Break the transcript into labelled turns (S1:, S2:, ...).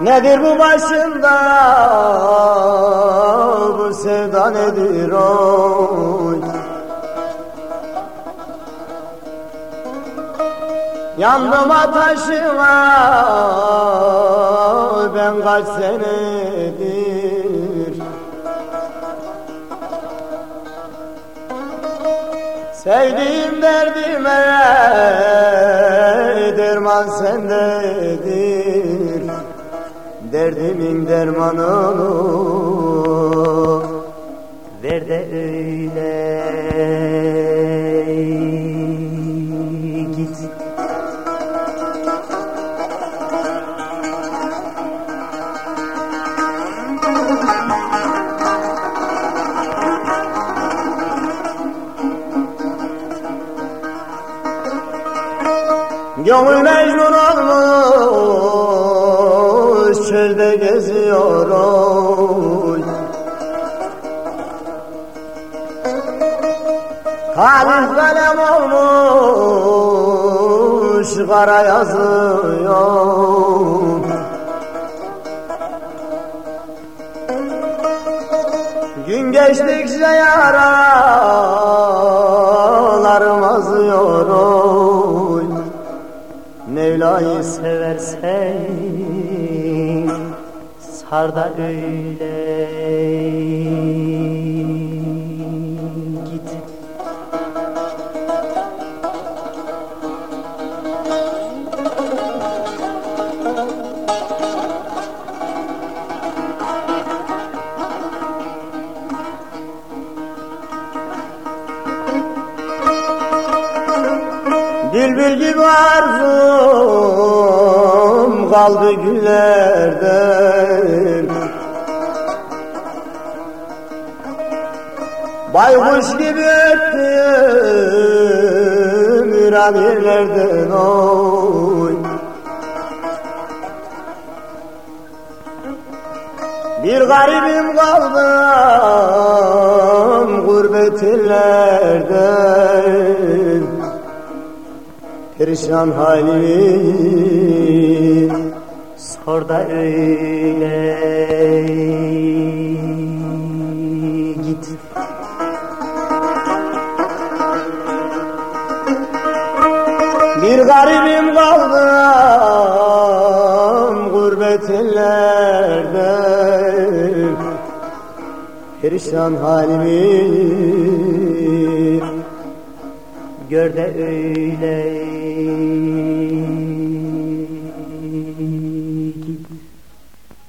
S1: Nedir bu başında Yandım ateşime ben kaç senedir. Sevdiğim derdime derman sendedir. Derdimin dermanını ver de öyle Gönül mecnun olmuş çölde geziyor oy Kalif kalem olmuş kara yazıyor. Gün geçtikçe yaralarım Mevla'yı seversen sar da öyle Bülbül gibi arzum kaldı güllerden. Baykuş gibi öttüm viran yerlerden oy. Bir garibim kaldım gurbet illerden Perişan halimi sor da öyle. Git. Bir garibim kaldım gurbet ellerde. Perişan halimi gör de öyle